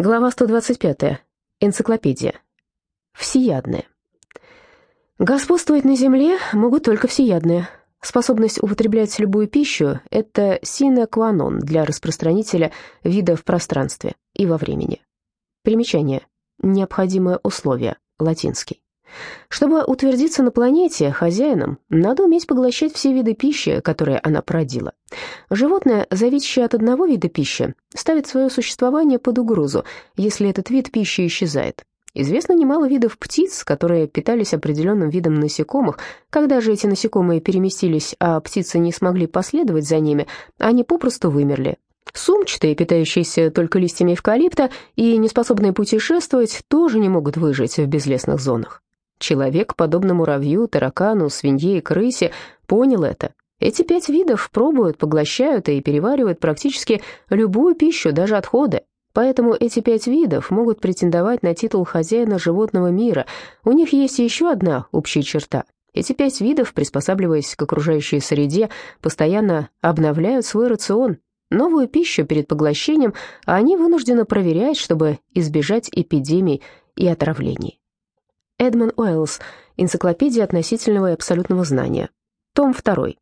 Глава 125. Энциклопедия. Всеядные. Господствовать на земле могут только всеядные. Способность употреблять любую пищу – это sine для распространителя вида в пространстве и во времени. Примечание. Необходимое условие. Латинский. Чтобы утвердиться на планете хозяином, надо уметь поглощать все виды пищи, которые она породила. Животное, зависящее от одного вида пищи, ставит свое существование под угрозу, если этот вид пищи исчезает. Известно немало видов птиц, которые питались определенным видом насекомых. Когда же эти насекомые переместились, а птицы не смогли последовать за ними, они попросту вымерли. Сумчатые, питающиеся только листьями эвкалипта и неспособные путешествовать, тоже не могут выжить в безлесных зонах. Человек, подобно муравью, таракану, свинье и крысе, понял это. Эти пять видов пробуют, поглощают и переваривают практически любую пищу, даже отходы. Поэтому эти пять видов могут претендовать на титул хозяина животного мира. У них есть еще одна общая черта. Эти пять видов, приспосабливаясь к окружающей среде, постоянно обновляют свой рацион. Новую пищу перед поглощением они вынуждены проверять, чтобы избежать эпидемий и отравлений. Эдмон Уэллс. Энциклопедия относительного и абсолютного знания. Том 2.